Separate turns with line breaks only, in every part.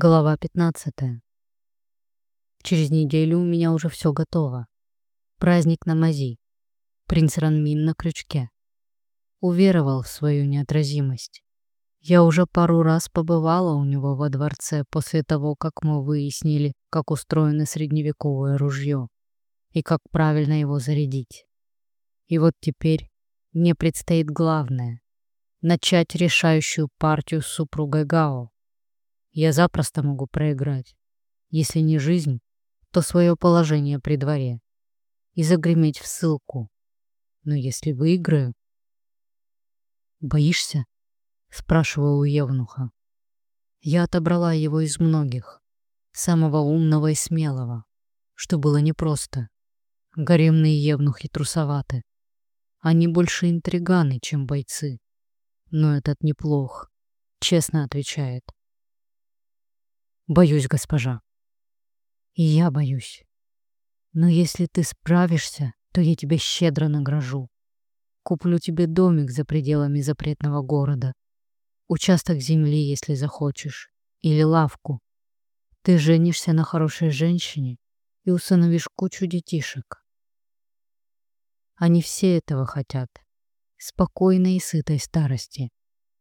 Глава 15. Через неделю у меня уже все готово. Праздник на мази. Принц Ранмин на крючке. Уверовал в свою неотразимость. Я уже пару раз побывала у него во дворце после того, как мы выяснили, как устроено средневековое ружье и как правильно его зарядить. И вот теперь мне предстоит главное — начать решающую партию с супругой Гао я запросто могу проиграть. Если не жизнь, то свое положение при дворе. И загреметь в ссылку. Но если выиграю... «Боишься?» — спрашивал у Евнуха. Я отобрала его из многих, самого умного и смелого, что было непросто. Гаремные евнухи трусоваты. Они больше интриганы, чем бойцы. Но этот неплох, честно отвечает. Боюсь, госпожа. И я боюсь. Но если ты справишься, то я тебя щедро награжу. Куплю тебе домик за пределами запретного города. Участок земли, если захочешь. Или лавку. Ты женишься на хорошей женщине и усыновишь кучу детишек. Они все этого хотят. Спокойной и сытой старости.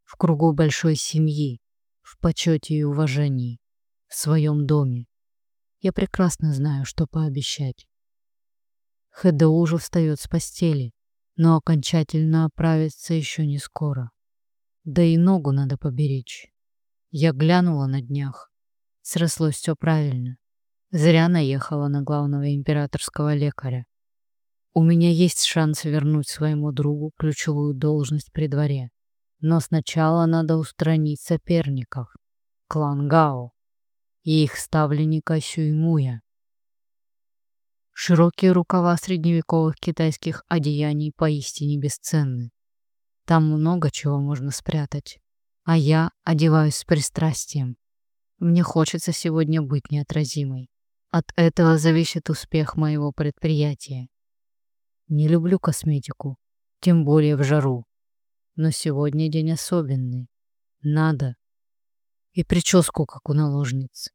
В кругу большой семьи, в почете и уважении в своем доме. Я прекрасно знаю, что пообещать. ХДУ уже встает с постели, но окончательно оправится еще не скоро. Да и ногу надо поберечь. Я глянула на днях. Срослось все правильно. Зря наехала на главного императорского лекаря. У меня есть шанс вернуть своему другу ключевую должность при дворе. Но сначала надо устранить соперников. Клан Гао и их ставленника Сюймуя. Широкие рукава средневековых китайских одеяний поистине бесценны. Там много чего можно спрятать. А я одеваюсь с пристрастием. Мне хочется сегодня быть неотразимой. От этого зависит успех моего предприятия. Не люблю косметику, тем более в жару. Но сегодня день особенный. Надо. И прическу, как у наложниц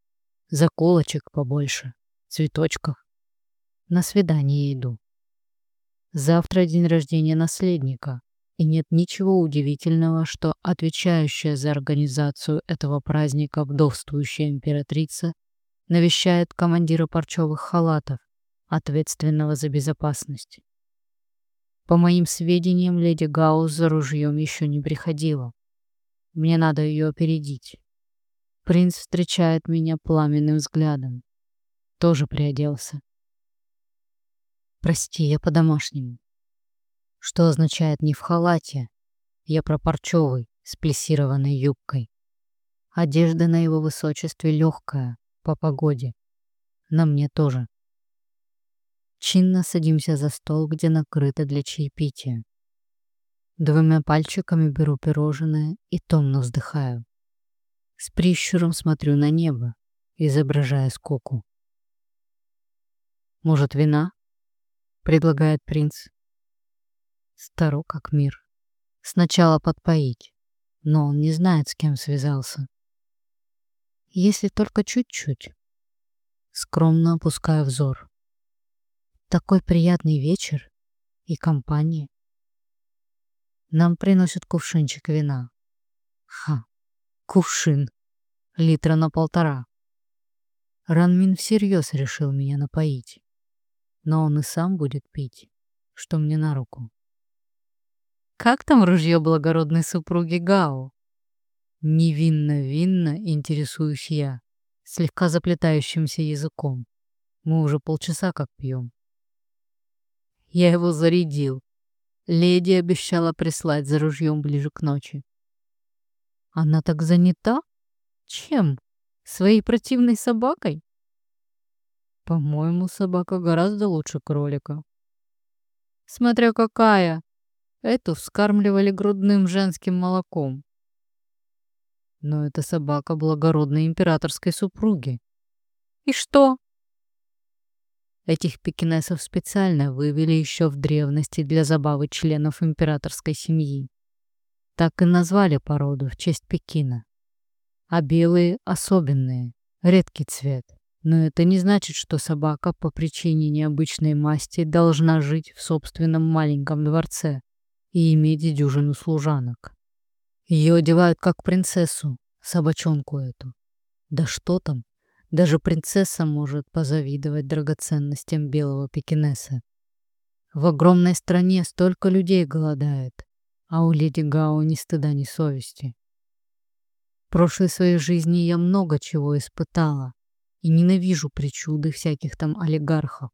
заколочек побольше, цветочков. На свидание иду. Завтра день рождения наследника, и нет ничего удивительного, что отвечающая за организацию этого праздника вдовствующая императрица навещает командира парчевых халатов, ответственного за безопасность. По моим сведениям, леди Гаус за ружьем еще не приходила. Мне надо ее опередить. Принц встречает меня пламенным взглядом. Тоже приоделся. Прости, я по-домашнему. Что означает не в халате. Я про парчевый, с плессированной юбкой. Одежда на его высочестве легкая, по погоде. На мне тоже. Чинно садимся за стол, где накрыто для чаепития. Двумя пальчиками беру пирожное и томно вздыхаю. С прищуром смотрю на небо, изображая скоку. «Может, вина?» — предлагает принц. Старо как мир. Сначала подпоить, но он не знает, с кем связался. Если только чуть-чуть. Скромно опускаю взор. Такой приятный вечер и компания. Нам приносят кувшинчик вина. Ха, Кувшин. Литра на полтора. Ранмин всерьез решил меня напоить. Но он и сам будет пить, что мне на руку. Как там ружье благородной супруги Гао? Невинно-винно интересуюсь я, слегка заплетающимся языком. Мы уже полчаса как пьем. Я его зарядил. Леди обещала прислать за ружьем ближе к ночи. Она так занята? Чем? Своей противной собакой? По-моему, собака гораздо лучше кролика. Смотря какая. Эту вскармливали грудным женским молоком. Но это собака благородной императорской супруги. И что? Этих пекинесов специально вывели еще в древности для забавы членов императорской семьи. Так и назвали породу в честь Пекина. а белые особенные, редкий цвет. Но это не значит, что собака по причине необычной масти должна жить в собственном маленьком дворце и иметь дюжину служанок. Ее одевают как принцессу, собачонку эту. Да что там, даже принцесса может позавидовать драгоценностям белого пекинеса. В огромной стране столько людей голодает, а у леди Гао ни стыда, ни совести. В прошлой своей жизни я много чего испытала, и ненавижу причуды всяких там олигархов,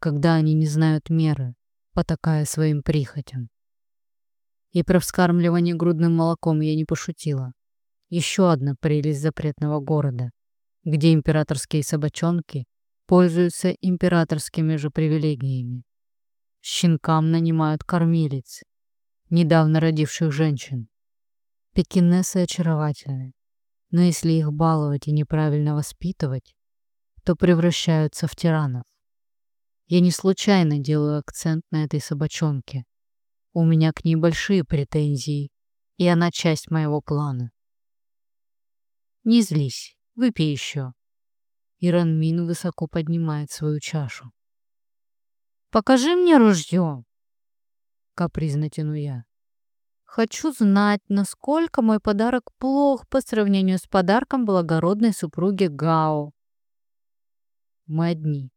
когда они не знают меры, потакая своим прихотям. И про вскармливание грудным молоком я не пошутила. Еще одна прелесть запретного города, где императорские собачонки пользуются императорскими же привилегиями. Щенкам нанимают кормилиц, недавно родивших женщин. Пекинесы очаровательны, но если их баловать и неправильно воспитывать, то превращаются в тиранов. Я не случайно делаю акцент на этой собачонке. У меня к ней большие претензии, и она часть моего плана. Не злись, выпей еще. Иран Мин высоко поднимает свою чашу. «Покажи мне ружье!» Капризно тяну я. Хочу знать, насколько мой подарок плох по сравнению с подарком благородной супруги Гао. Мы одни.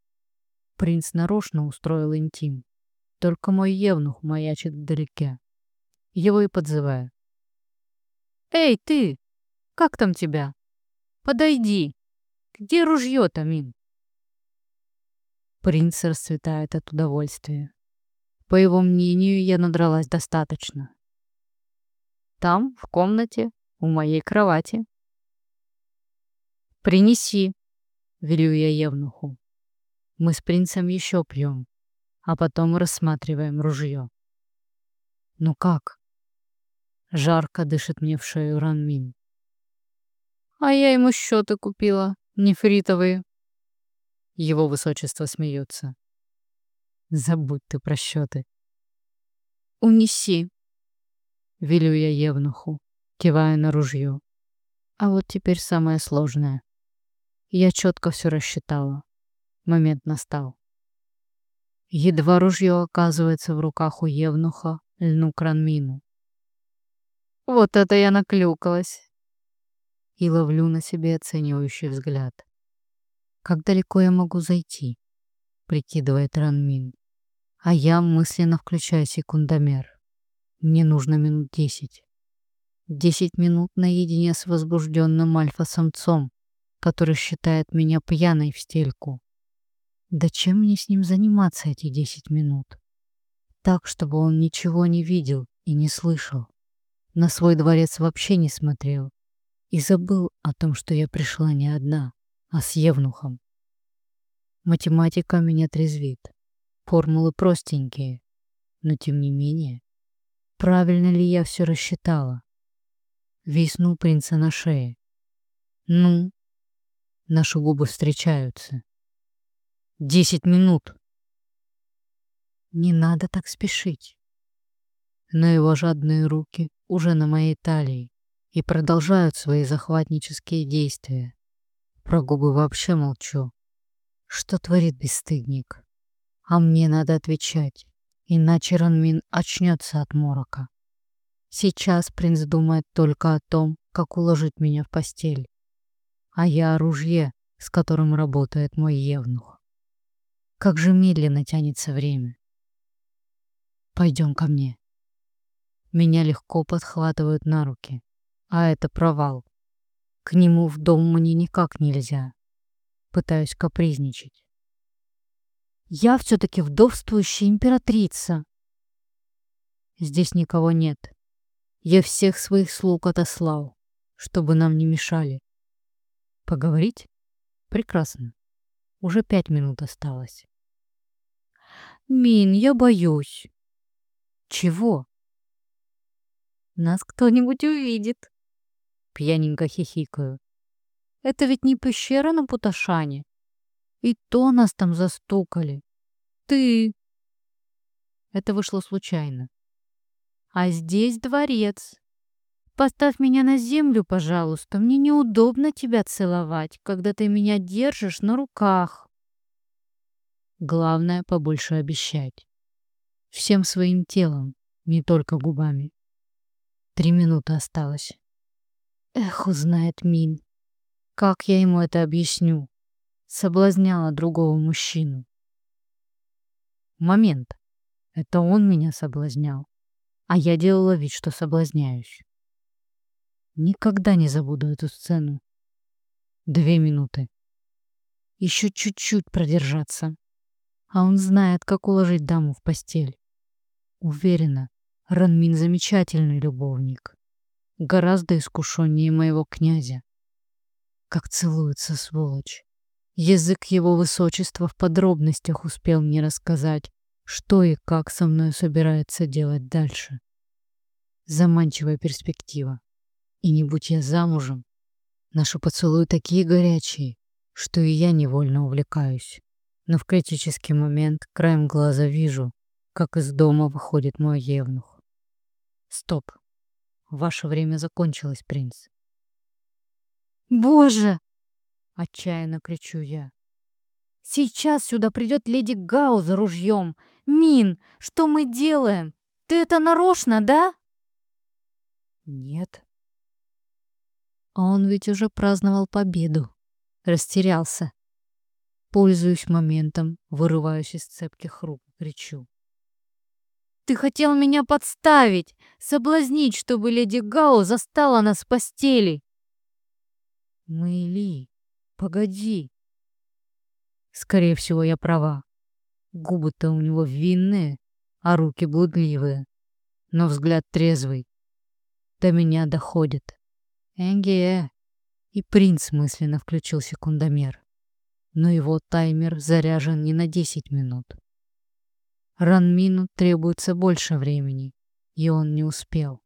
Принц нарочно устроил интим. Только мой евнух маячит вдалеке. Его и подзываю. «Эй, ты! Как там тебя? Подойди! Где ружье-то, Мин?» Принц расцветает от удовольствия. По его мнению, я надралась достаточно. Там, в комнате, у моей кровати. «Принеси», велю я Евнуху. Мы с принцем еще пьем, а потом рассматриваем ружье. Ну как? Жарко дышит мне в шею Ранмин. А я ему счеты купила, нефритовые. Его высочество смеется. Забудь ты про счеты. Унеси. Велю я Евнуху, кивая на ружье. А вот теперь самое сложное. Я четко все рассчитала. Момент настал. Едва ружье оказывается в руках у Евнуха, льну кранмину. Вот это я наклюкалась. И ловлю на себе оценивающий взгляд. Как далеко я могу зайти? Прикидывает Ранмин. А я мысленно включаю секундомер. Мне нужно минут десять. Десять минут наедине с возбужденным альфа-самцом, который считает меня пьяной в стельку. Да чем мне с ним заниматься эти десять минут? Так, чтобы он ничего не видел и не слышал. На свой дворец вообще не смотрел. И забыл о том, что я пришла не одна, а с Евнухом. Математика меня трезвит. Формулы простенькие. Но тем не менее, правильно ли я все рассчитала? Виснул принца на шее. Ну, Наши губы встречаются. Десять минут. Не надо так спешить. Но его жадные руки уже на моей талии и продолжают свои захватнические действия. Про губы вообще молчу. Что творит бесстыдник? А мне надо отвечать, иначе Ранмин очнется от морока. Сейчас принц думает только о том, как уложить меня в постель а я оружие, с которым работает мой евнух. Как же медленно тянется время. Пойдем ко мне. Меня легко подхватывают на руки, а это провал. К нему в дом мне никак нельзя. Пытаюсь капризничать. Я все-таки вдовствующая императрица. Здесь никого нет. Я всех своих слуг отослал, чтобы нам не мешали. Поговорить? Прекрасно. Уже пять минут осталось. Мин, я боюсь. Чего? Нас кто-нибудь увидит. Пьяненько хихикаю. Это ведь не пещера на Путашане. И то нас там застукали. Ты... Это вышло случайно. А здесь дворец. Поставь меня на землю, пожалуйста. Мне неудобно тебя целовать, когда ты меня держишь на руках. Главное побольше обещать. Всем своим телом, не только губами. Три минуты осталось. Эх, узнает Мин. Как я ему это объясню? Соблазняла другого мужчину. Момент. Это он меня соблазнял, а я делала вид, что соблазняюсь. Никогда не забуду эту сцену. Две минуты. Еще чуть-чуть продержаться. А он знает, как уложить даму в постель. Уверена, Ранмин замечательный любовник. Гораздо искушеннее моего князя. Как целуется сволочь. Язык его высочества в подробностях успел мне рассказать, что и как со мной собирается делать дальше. Заманчивая перспектива. И не будь я замужем, наши поцелуи такие горячие, что и я невольно увлекаюсь. Но в критический момент краем глаза вижу, как из дома выходит мой евнух. Стоп. Ваше время закончилось, принц. Боже! Отчаянно кричу я. Сейчас сюда придет леди Гау за ружьем. Мин, что мы делаем? Ты это нарочно, да? Нет, а он ведь уже праздновал победу. Растерялся. Пользуюсь моментом, вырываюсь из цепких рук, кричу. «Ты хотел меня подставить, соблазнить, чтобы леди Гао застала нас в постели!» «Мэйли, погоди!» Скорее всего, я права. Губы-то у него винные, а руки блудливые. Но взгляд трезвый. До меня доходит. Эге. И принц мысленно включил секундомер. Но его таймер заряжен не на 10 минут. Ранмину требуется больше времени, и он не успел.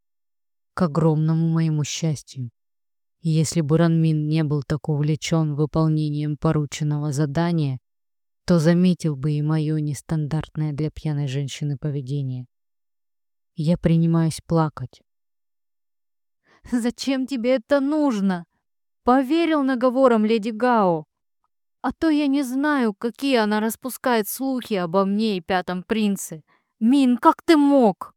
К огромному моему счастью. Если бы Ранмин не был так увлечен выполнением порученного задания, то заметил бы и мое нестандартное для пьяной женщины поведение. Я принимаюсь плакать, Зачем тебе это нужно? Поверил наговорам леди Гао. А то я не знаю, какие она распускает слухи обо мне и пятом принце. Мин, как ты мог?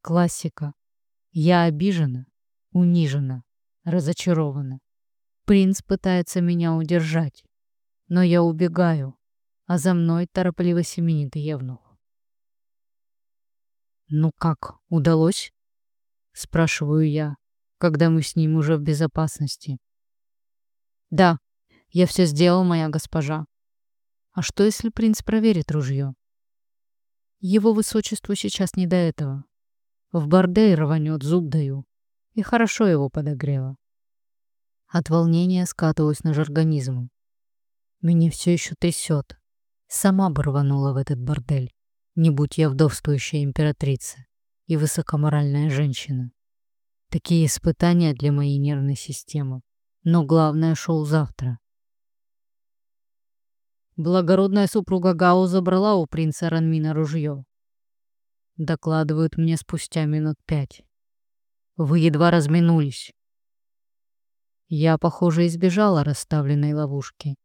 Классика. Я обижена, унижена, разочарована. Принц пытается меня удержать, но я убегаю, а за мной торопливо семенит Евнух. Ну как, удалось? спрашиваю я, когда мы с ним уже в безопасности. Да, я все сделал, моя госпожа. А что, если принц проверит ружье? Его высочеству сейчас не до этого. В бордель рванет, зуб даю. И хорошо его подогрело. От волнения скатываюсь на жаргонизм. Меня все еще трясет. Сама бы рванула в этот бордель, не будь я вдовствующая императрица и высокоморальная женщина. Такие испытания для моей нервной системы. Но главное шоу завтра. Благородная супруга Гао забрала у принца Ранмина ружье. Докладывают мне спустя минут пять. Вы едва разминулись. Я, похоже, избежала расставленной ловушки.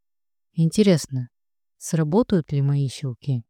Интересно, сработают ли мои щелки?